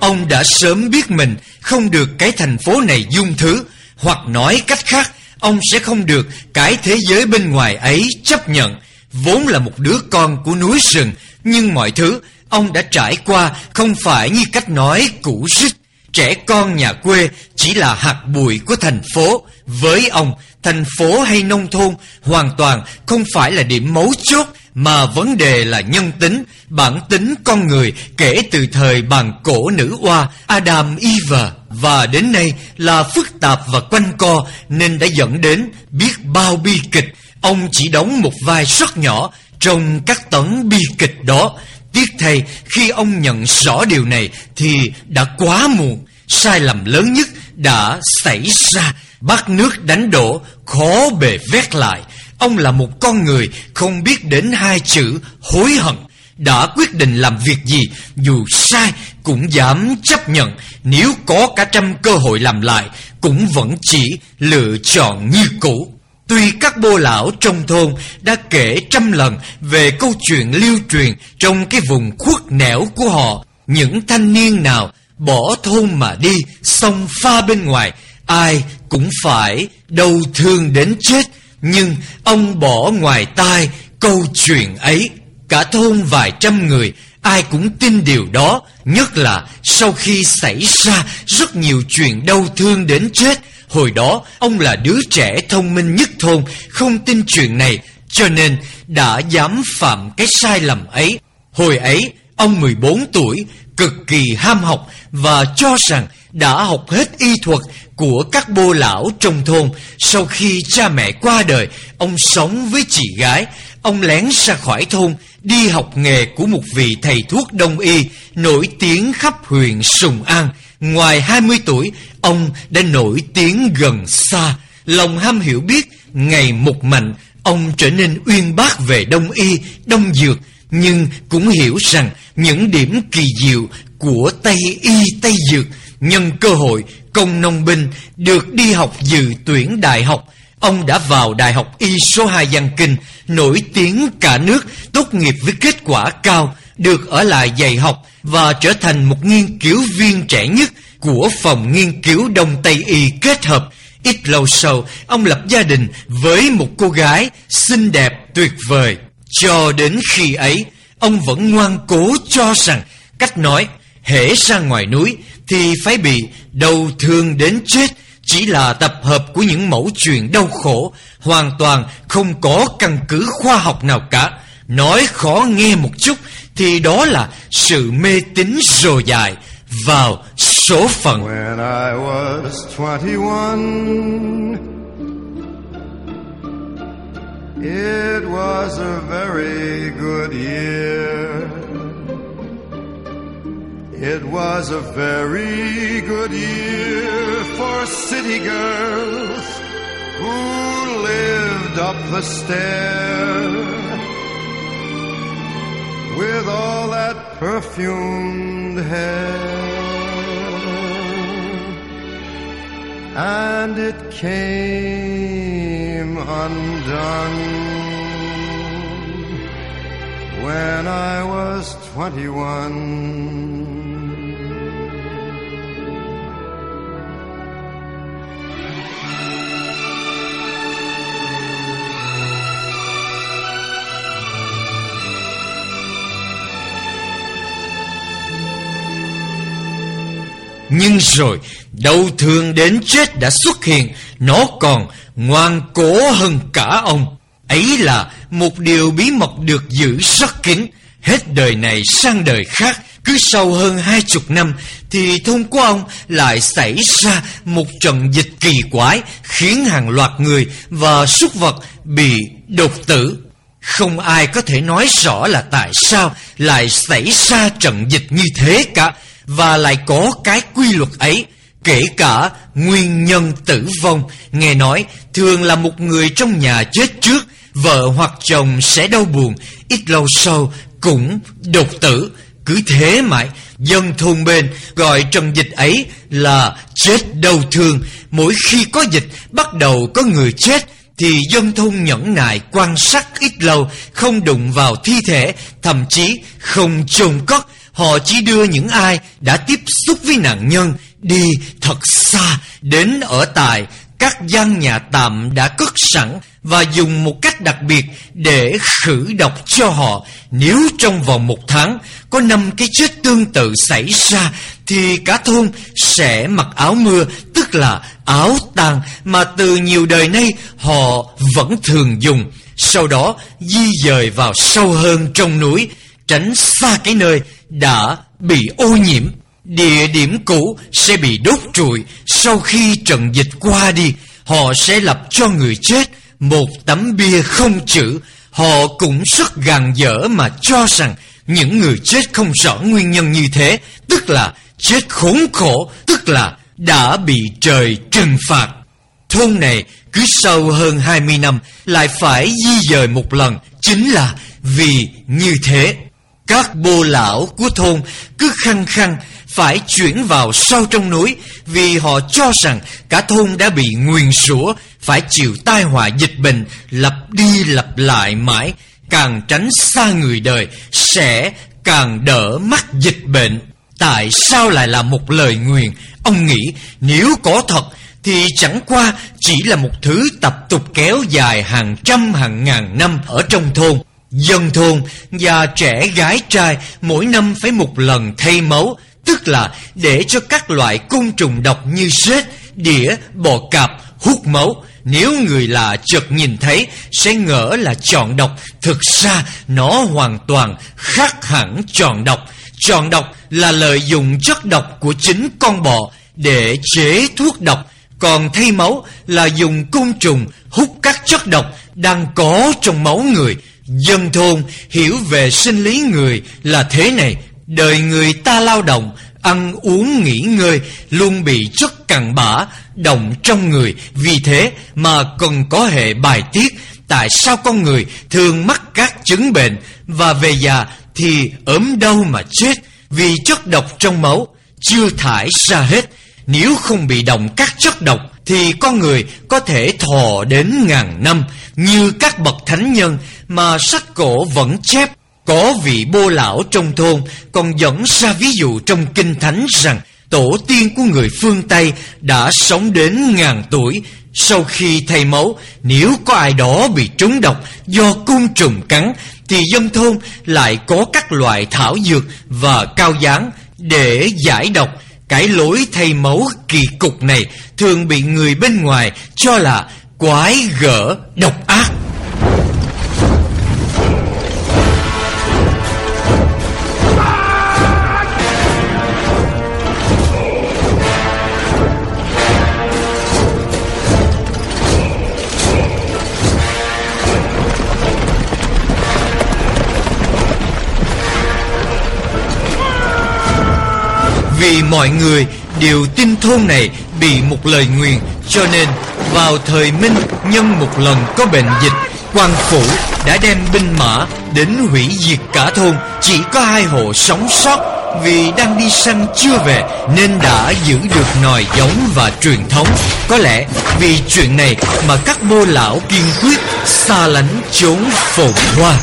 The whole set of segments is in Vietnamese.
Ông đã sớm biết mình không được cái thành phố này dung thứ Hoặc nói cách khác Ông sẽ không được cái thế giới bên ngoài ấy chấp nhận. Vốn là một đứa con của núi rừng Nhưng mọi thứ ông đã trải qua Không phải như cách nói cũ rích. Trẻ con nhà quê chỉ là hạt bụi của thành phố. Với ông, thành phố hay nông thôn hoàn toàn không phải là điểm mấu chốt mà vấn đề là nhân tính, bản tính con người kể từ thời bàn cổ nữ oa Adam Eva Và đến nay là phức tạp và quanh co nên đã dẫn đến biết bao bi kịch Ông chỉ đóng một vai rất nhỏ trong các tấn bi kịch đó Tiếc thay khi ông nhận rõ điều này thì đã quá muộn. Sai lầm lớn nhất đã xảy ra. Bát nước đánh đổ, khó bề vét lại. Ông là một con người không biết đến hai chữ hối hận. Đã quyết định làm việc gì, dù sai cũng dám chấp nhận. Nếu có cả trăm cơ hội làm lại, cũng vẫn chỉ lựa chọn như cũ. Tuy các bô lão trong thôn đã kể trăm lần về câu chuyện lưu truyền trong cái vùng khuất nẻo của họ, những thanh niên nào bỏ thôn mà đi, sông pha bên ngoài, ai cũng phải đau thương đến chết. Nhưng ông bỏ ngoài tai câu chuyện ấy. Cả thôn vài trăm người, ai cũng tin điều đó, nhất là sau khi xảy ra rất nhiều chuyện đau thương đến chết, Hồi đó ông là đứa trẻ thông minh nhất thôn Không tin chuyện này Cho nên đã dám phạm cái sai lầm ấy. Hồi ấy ông 14 tuổi Cực kỳ ham học Và cho rằng đã học hết y thuật Của các bô lão trong thôn. Sau khi cha mẹ qua đời Ông sống với chị gái. Ông lén ra khỏi thôn Đi học nghề của một vị thầy thuốc đông y Nổi tiếng khắp huyện Sùng An. Ngoài 20 tuổi, ông đã nổi tiếng gần xa, lòng ham hiểu biết, ngày một mạnh, ông trở nên uyên bác về đông y, đông dược, nhưng cũng hiểu rằng những điểm kỳ diệu của Tây y Tây dược, nhân cơ hội công nông binh được đi học dự tuyển đại học, ông đã vào đại học y số 2 Giang Kinh, nổi tiếng cả nước, tốt nghiệp với kết quả cao, được ở lại dạy học và trở thành một nghiên cứu viên trẻ nhất của phòng nghiên cứu Đông Tây Y kết hợp. Ít lâu sau, ông lập gia đình với một cô gái xinh đẹp tuyệt vời. Cho đến khi ấy, ông vẫn ngoan cố cho rằng cách nói hễ ra ngoài núi thì phải bị đau thương đến chết chỉ là tập hợp của những mẫu chuyện đau khổ, hoàn toàn không có căn cứ khoa học nào cả nói khó nghe một chút thì đó là sự mê tín rồ dài vào số phận. When I was 21 It was a very good year It was a very good year for city girls who lived up the stair with all that perfumed hair. And it came undone when I was 21. Nhưng rồi, đau thương đến chết đã xuất hiện, Nó còn ngoan cố hơn cả ông. Ấy là một điều bí mật được giữ rất kín. Hết đời này sang đời khác, Cứ sau hơn hai chục năm, Thì thôn của ông lại xảy ra một trận dịch kỳ quái, Khiến hàng loạt người và súc vật bị đột tử. Không ai có thể nói rõ là tại sao lại xảy ra trận dịch như thế cả và lại có cái quy luật ấy, kể cả nguyên nhân tử vong. Nghe nói, thường là một người trong nhà chết trước, vợ hoặc chồng sẽ đau buồn, ít lâu sau cũng đột tử. Cứ thế mãi, dân thôn bên gọi trận dịch ấy là chết đau thương. Mỗi khi có dịch, bắt đầu có người chết, thì dân thôn nhẫn nại quan sát ít lâu, không đụng vào thi thể, thậm chí không chôn cất. Họ chỉ đưa những ai đã tiếp xúc với nạn nhân đi thật xa đến ở tại các gian nhà tạm đã cất sẵn và dùng một cách đặc biệt để khử độc cho họ. Nếu trong vòng một tháng có năm cái chết tương tự xảy ra thì cả thôn sẽ mặc áo mưa, tức là áo tàng mà từ nhiều đời nay họ vẫn thường dùng. Sau đó di dời vào sâu hơn trong núi, tránh xa cái nơi đã bị ô nhiễm. Địa điểm cũ sẽ bị đốt trụi sau khi trận dịch qua đi. Họ sẽ lập cho người chết một tấm bia không chữ. Họ cũng rất gàn dở mà cho rằng những người chết không rõ nguyên nhân như thế, tức là chết khốn khổ, tức là đã bị trời trừng phạt. Thôn này cứ sau hơn 20 năm lại phải di dời một lần, chính là vì như thế. Các bô lão của thôn cứ khăng khăng phải chuyển vào sâu trong núi vì họ cho rằng cả thôn đã bị nguyền rủa, phải chịu tai họa dịch bệnh lặp đi lặp lại mãi. Càng tránh xa người đời, sẽ càng đỡ mắc dịch bệnh. Tại sao lại là một lời nguyền? Ông nghĩ, nếu có thật, thì chẳng qua chỉ là một thứ tập tục kéo dài hàng trăm, hàng ngàn năm ở trong thôn. Dân thôn và trẻ gái trai mỗi năm phải một lần thay máu, tức là để cho các loại côn trùng độc như rết, đĩa, bò cạp hút máu. Nếu người lạ chợt nhìn thấy sẽ ngỡ là chọn độc, thực ra nó hoàn toàn khác hẳn chọn độc. Chọn độc là lợi dụng chất độc của chính con bò để chế thuốc độc, còn thay máu là dùng côn trùng hút các chất độc đang có trong máu người Dân thôn hiểu về sinh lý người là thế này. Đời người ta lao động, Ăn uống nghỉ ngơi, Luôn bị chất cặn bã, Động trong người. Vì thế mà cần có hệ bài tiết. Tại sao con người thường mắc các chứng bệnh Và về già thì ốm đau mà chết? Vì chất độc trong máu Chưa thải ra hết. Nếu không bị động các chất độc thì con người có thể thọ đến ngàn năm Như các bậc thánh nhân mà sách cổ vẫn chép có vị bô lão trong thôn còn dẫn ra ví dụ trong kinh thánh rằng tổ tiên của người phương Tây đã sống đến ngàn tuổi. Sau khi thay máu, nếu có ai đó bị trúng độc do côn trùng cắn, thì dân thôn lại có các loại thảo dược và cao dáng để giải độc. Cái lỗi thay máu kỳ cục này thường bị người bên ngoài cho là quái gở độc ác. Vì mọi người đều tin thôn này bị một lời nguyền. Cho nên, vào thời Minh, nhân một lần có bệnh dịch quan phủ đã đem binh mã đến hủy diệt cả thôn. Chỉ có hai hộ sống sót, vì đang đi săn chưa về, Nên đã giữ được nòi giống và truyền thống. Có lẽ vì chuyện này mà các bô lão kiên quyết xa lánh chốn phồn hoa.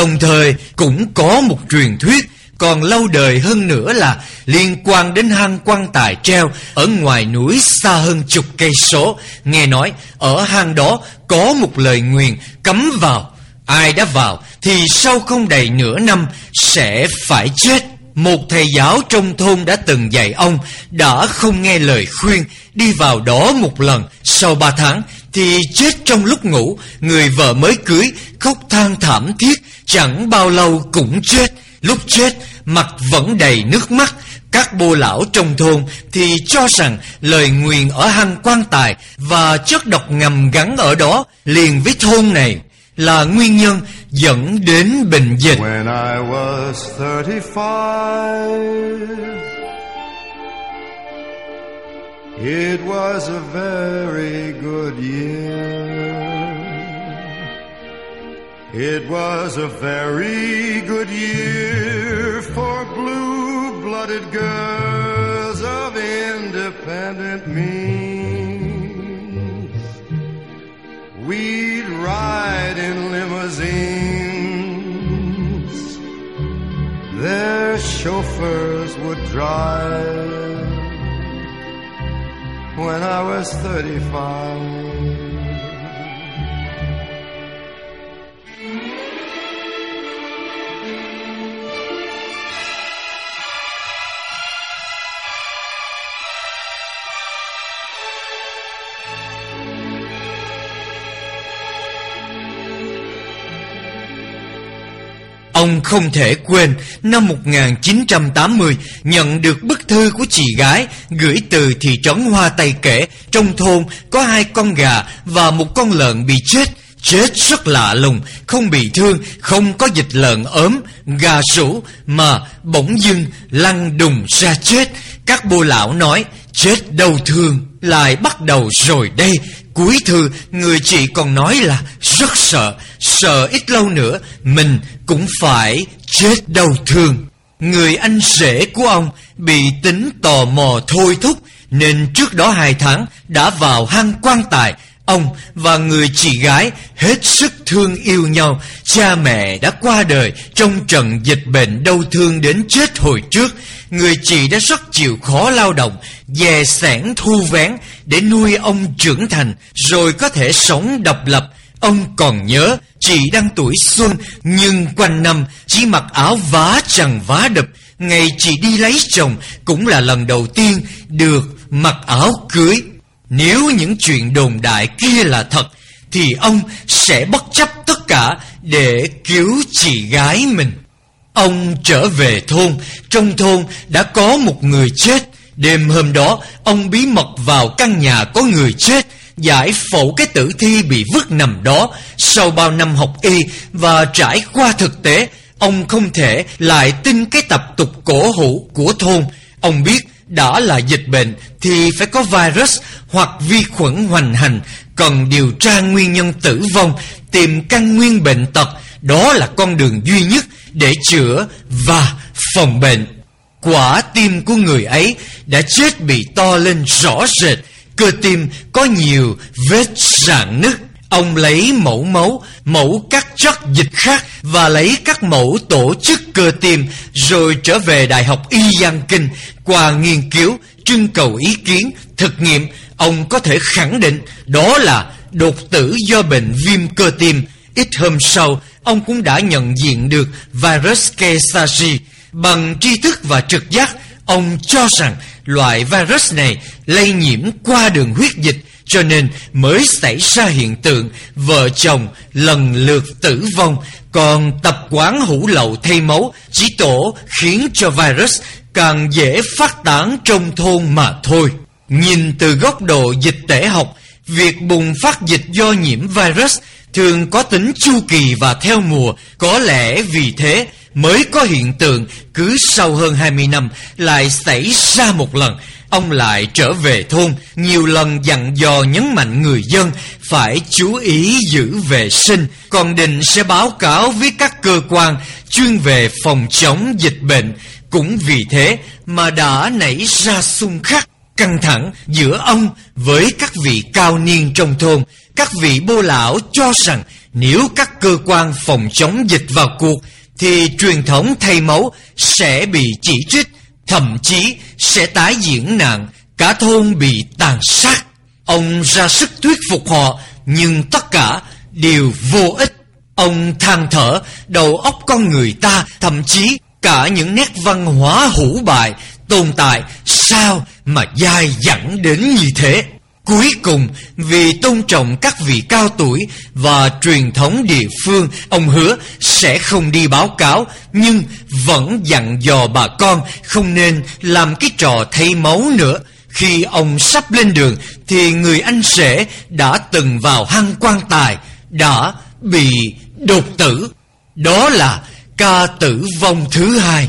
Đồng thời cũng có một truyền thuyết còn lâu đời hơn nữa là liên quan đến hang quan tài treo ở ngoài núi xa hơn chục cây số. Nghe nói ở hang đó có một lời nguyền cấm vào. Ai đã vào thì sau không đầy nửa năm sẽ phải chết. Một thầy giáo trong thôn đã từng dạy ông đã không nghe lời khuyên đi vào đó một lần. Sau ba tháng thì chết trong lúc ngủ, người vợ mới cưới khóc than thảm thiết, chẳng bao lâu cũng chết. Lúc chết, mặt vẫn đầy nước mắt. Các bô lão trong thôn thì cho rằng lời nguyền ở hang quan tài và chất độc ngầm gắn ở đó liền với thôn này là nguyên nhân dẫn đến bệnh dịch. When I was 35 It was a very good year It was a very good year for blue-blooded girls of independent means. We'd ride in limousines. Their chauffeurs would drive. When I was 35. Ông không thể quên năm 1980 nhận được bức thư của chị gái gửi từ thị trấn Hoa Tây kể trong thôn có hai con gà và một con lợn bị chết. Chết rất lạ lùng, không bị thương, không có dịch lợn ốm, gà sủ mà bỗng dưng lăn đùng ra chết. Các bô lão nói chết đau thương lại bắt đầu rồi đây. Cuối thư, người chị còn nói là rất sợ. Sợ ít lâu nữa, mình cũng phải chết đau thương. Người anh rể của ông bị tính tò mò thôi thúc, Nên trước đó hai tháng đã vào hang quan tài Ông và người chị gái hết sức thương yêu nhau. Cha mẹ đã qua đời trong trận dịch bệnh đau thương đến chết hồi trước. Người chị đã rất chịu khó lao động, Dè sẻn thu vén để nuôi ông trưởng thành, Rồi có thể sống độc lập. Ông còn nhớ, chị đang tuổi xuân, Nhưng quanh năm chỉ mặc áo vá chằng vá đập Ngày chị đi lấy chồng cũng là lần đầu tiên được mặc áo cưới nếu những chuyện đồn đại kia là thật, Thì ông sẽ bất chấp tất cả Để cứu chị gái mình. Ông trở về thôn. Trong thôn đã có một người chết. Đêm hôm đó, Ông bí mật vào căn nhà có người chết, Giải phẫu cái tử thi bị vứt nằm đó. Sau bao năm học y Và trải qua thực tế, Ông không thể lại tin cái tập tục cổ hủ của thôn. Ông biết đã là dịch bệnh thì phải có virus hoặc vi khuẩn hoành hành, cần điều tra nguyên nhân tử vong, tìm căn nguyên bệnh tật, đó là con đường duy nhất để chữa và phòng bệnh. Quả tim của người ấy đã chết bị to lên rõ rệt, cơ tim có nhiều vết rạn nứt. Ông lấy mẫu máu, mẫu các chất dịch khác và lấy các mẫu tổ chức cơ tim rồi trở về Đại học Y Giang Kinh qua nghiên cứu, trưng cầu ý kiến, thực nghiệm. Ông có thể khẳng định đó là đột tử do bệnh viêm cơ tim. Ít hôm sau, ông cũng đã nhận diện được virus Kesari. Bằng tri thức và trực giác, ông cho rằng loại virus này lây nhiễm qua đường huyết dịch cho nên mới xảy ra hiện tượng vợ chồng lần lượt tử vong còn tập quán hủ lậu thay máu chỉ tổ khiến cho virus càng dễ phát tán trong thôn mà thôi. Nhìn từ góc độ dịch tễ học, việc bùng phát dịch do nhiễm virus thường có tính chu kỳ và theo mùa, có lẽ vì thế mới có hiện tượng cứ sau hơn 20 năm lại xảy ra một lần. Ông lại trở về thôn, nhiều lần dặn dò nhấn mạnh người dân phải chú ý giữ vệ sinh, còn định sẽ báo cáo với các cơ quan chuyên về phòng chống dịch bệnh. Cũng vì thế mà đã nảy ra xung khắc căng thẳng giữa ông với các vị cao niên trong thôn. Các vị bô lão cho rằng nếu các cơ quan phòng chống dịch vào cuộc thì truyền thống thay máu sẽ bị chỉ trích, thậm chí sẽ tái diễn nạn cả thôn bị tàn sát. Ông ra sức thuyết phục họ, nhưng tất cả đều vô ích. Ông than thở, đầu óc con người ta, thậm chí cả những nét văn hóa hủ bại tồn tại sao mà dai dẳng đến như thế. Cuối cùng, vì tôn trọng các vị cao tuổi và truyền thống địa phương, ông hứa sẽ không đi báo cáo, nhưng vẫn dặn dò bà con không nên làm cái trò thay máu nữa. Khi ông sắp lên đường, thì người anh rể đã từng vào hang quan tài, đã bị đột tử. Đó là ca tử vong thứ hai.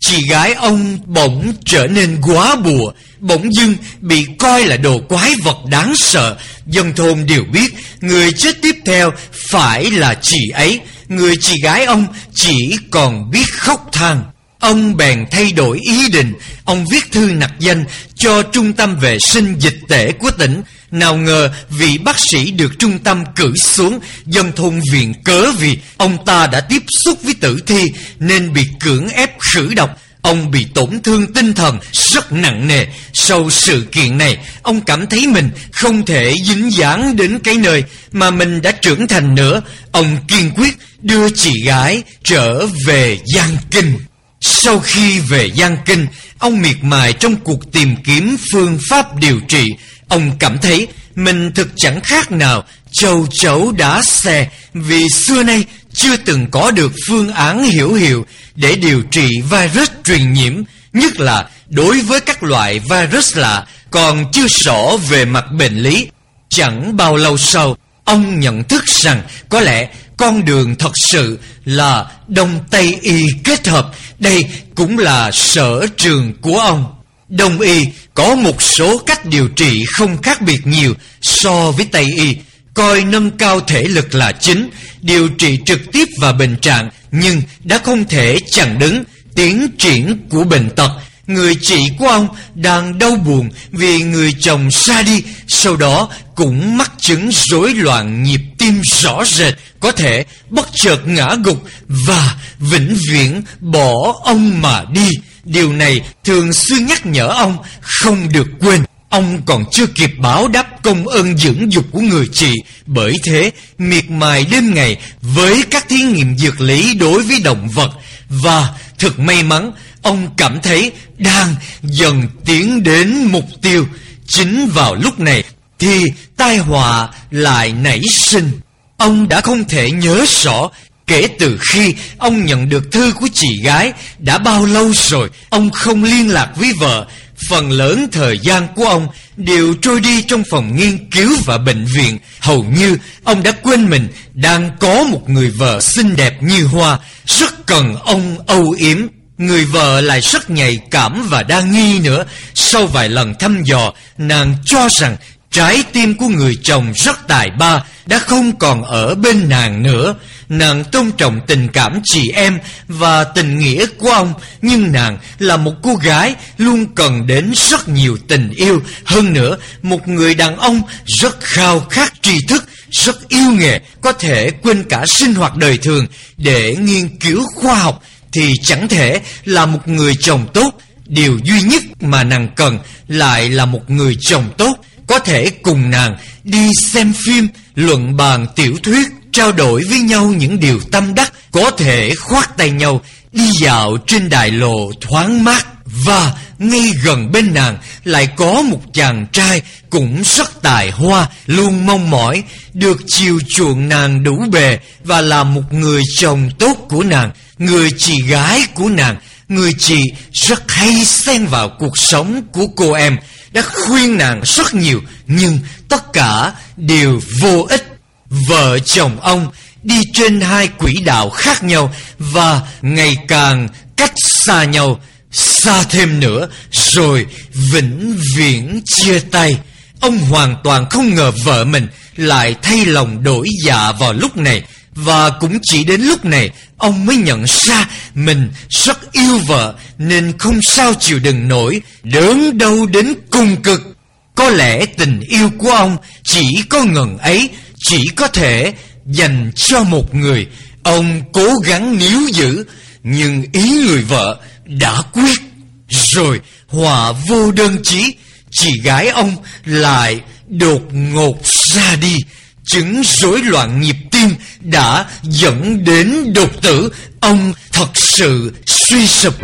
Chị gái ông bỗng trở nên quá bùa Bỗng dưng bị coi là đồ quái vật đáng sợ. Dân thôn đều biết, Người chết tiếp theo phải là chị ấy. Người chị gái ông chỉ còn biết khóc than. Ông bèn thay đổi ý định. Ông viết thư nặc danh cho trung tâm vệ sinh dịch tễ của tỉnh. Nào ngờ vị bác sĩ được trung tâm cử xuống, Dân thôn viện cớ vì Ông ta đã tiếp xúc với tử thi Nên bị cưỡng ép khử độc. Ông bị tổn thương tinh thần rất nặng nề. Sau sự kiện này, Ông cảm thấy mình không thể dính dáng đến cái nơi Mà mình đã trưởng thành nữa. Ông kiên quyết đưa chị gái trở về Giang Kinh. Sau khi về Giang Kinh, Ông miệt mài trong cuộc tìm kiếm phương pháp điều trị. Ông cảm thấy mình thực chẳng khác nào châu chấu đá xe Vì xưa nay chưa từng có được phương án hiểu hiệu để điều trị virus truyền nhiễm, nhất là đối với các loại virus lạ còn chưa rõ về mặt bệnh lý. Chẳng bao lâu sau, ông nhận thức rằng có lẽ con đường thật sự là Đông Tây Y kết hợp. Đây cũng là sở trường của ông. Đông Y có một số cách điều trị không khác biệt nhiều so với Tây Y coi nâng cao thể lực là chính, điều trị trực tiếp và bệnh trạng, nhưng đã không thể chặn đứng tiến triển của bệnh tật. Người chị của ông đang đau buồn vì người chồng xa đi, sau đó cũng mắc chứng rối loạn nhịp tim rõ rệt, có thể bất chợt ngã gục và vĩnh viễn bỏ ông mà đi. Điều này thường xuyên nhắc nhở ông không được quên Ông còn chưa kịp báo đáp công ơn dưỡng dục của người chị, Bởi thế miệt mài đêm ngày với các thí nghiệm dược lý đối với động vật. Và thật may mắn, ông cảm thấy đang dần tiến đến mục tiêu. Chính vào lúc này thì tai họa lại nảy sinh. Ông đã không thể nhớ rõ Kể từ khi ông nhận được thư của chị gái Đã bao lâu rồi. Ông không liên lạc với vợ Phần lớn thời gian của ông đều trôi đi trong phòng nghiên cứu và bệnh viện. Hầu như ông đã quên mình đang có một người vợ xinh đẹp như hoa, rất cần ông âu yếm. Người vợ lại rất nhạy cảm và đa nghi nữa. Sau vài lần thăm dò, nàng cho rằng trái tim của người chồng rất tài ba đã không còn ở bên nàng nữa. Nàng tôn trọng tình cảm chị em và tình nghĩa của ông Nhưng nàng là một cô gái luôn cần đến rất nhiều tình yêu. Hơn nữa một người đàn ông rất khao khát tri thức Rất yêu nghề Có thể quên cả sinh hoạt đời thường. Để nghiên cứu khoa học Thì chẳng thể là một người chồng tốt. Điều duy nhất mà nàng cần lại là một người chồng tốt. Có thể cùng nàng đi xem phim, luận bàn tiểu thuyết trao đổi với nhau những điều tâm đắc, có thể khoát tay nhau, đi dạo trên đại lộ thoáng mát. Và ngay gần bên nàng lại có một chàng trai cũng rất tài hoa, luôn mong mỏi được chiều chuộng nàng đủ bề và là một người chồng tốt của nàng, người chị gái của nàng. Người chị rất hay xen vào cuộc sống của cô em, đã khuyên nàng rất nhiều, nhưng tất cả đều vô ích. Vợ chồng ông đi trên hai quỹ đạo khác nhau và ngày càng cách xa nhau, xa thêm nữa rồi vĩnh viễn chia tay. Ông hoàn toàn không ngờ vợ mình lại thay lòng đổi dạ vào lúc này và cũng chỉ đến lúc này ông mới nhận ra mình rất yêu vợ nên không sao chịu đựng nổi đớn đau đến cùng cực. Có lẽ tình yêu của ông chỉ có ngần ấy chỉ có thể dành cho một người. Ông cố gắng níu giữ, nhưng ý người vợ đã quyết. Rồi hòa vô đơn chí, chị gái ông lại đột ngột ra đi. Chứng rối loạn nhịp tim đã dẫn đến đột tử. Ông thật sự suy sụp.